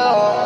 Oh.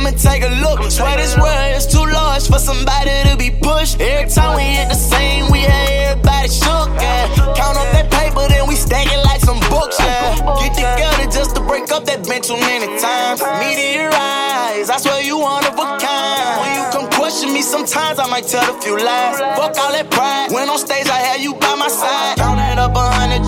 Take a look. Swear this world is too large for somebody to be pushed. Every time we hit the same, we had everybody shook. Yeah. Count up that paper, then we stack it like some books. Yeah. Get together just to break up that bench too many times. Meteorize, I swear you one of a kind. When you come question me, sometimes I might tell a few lies. Fuck all that pride. When on stage, I had you by my side. Counted up a hundred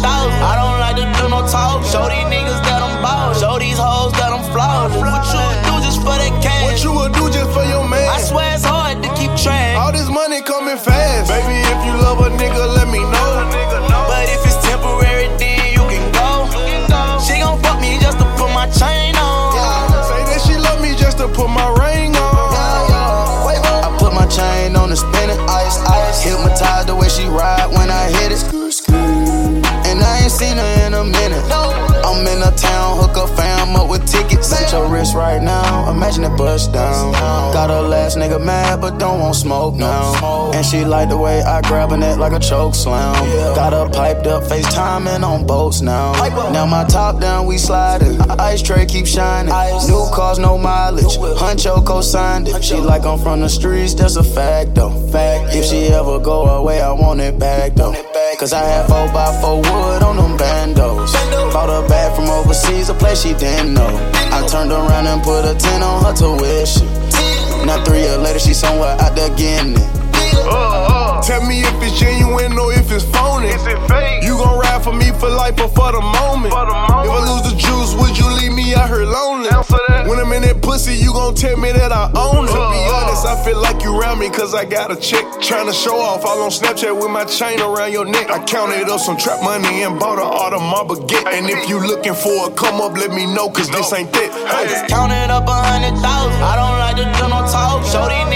I'm in a town, hook up fam up with tickets. At your wrist right now, imagine it bust down. Got a last nigga mad, but don't want smoke now. And she like the way I grabbing it like a choke slam. Got her piped up, FaceTiming on boats now. Now my top down, we sliding. Ice tray keep shining. New cars, no mileage. Huncho co-signed it. She like I'm from the streets, that's a fact though. Fact. If she ever go away, I want it back though. Cause I had 4 by 4 wood on them bandos. Overseas, she didn't know. I turned around and put a 10 on her tuition. Now three years later, she somewhere out there getting it. Uh-huh. Tell me if it's genuine or if it's phony. Is it fake? You gon' ride for me for life or for the moment? For the moment. Pussy, you gon' tell me that I own it. To be Uh. honest, I feel like you around me cause I got a chick trying to show off. All on Snapchat with my chain around your neck. I counted up some trap money and bought her all the marble get. And if you looking for a come up, let me know cause this ain't that. Hey. Counted up a hundred thousand. I don't like to do no talk. Show these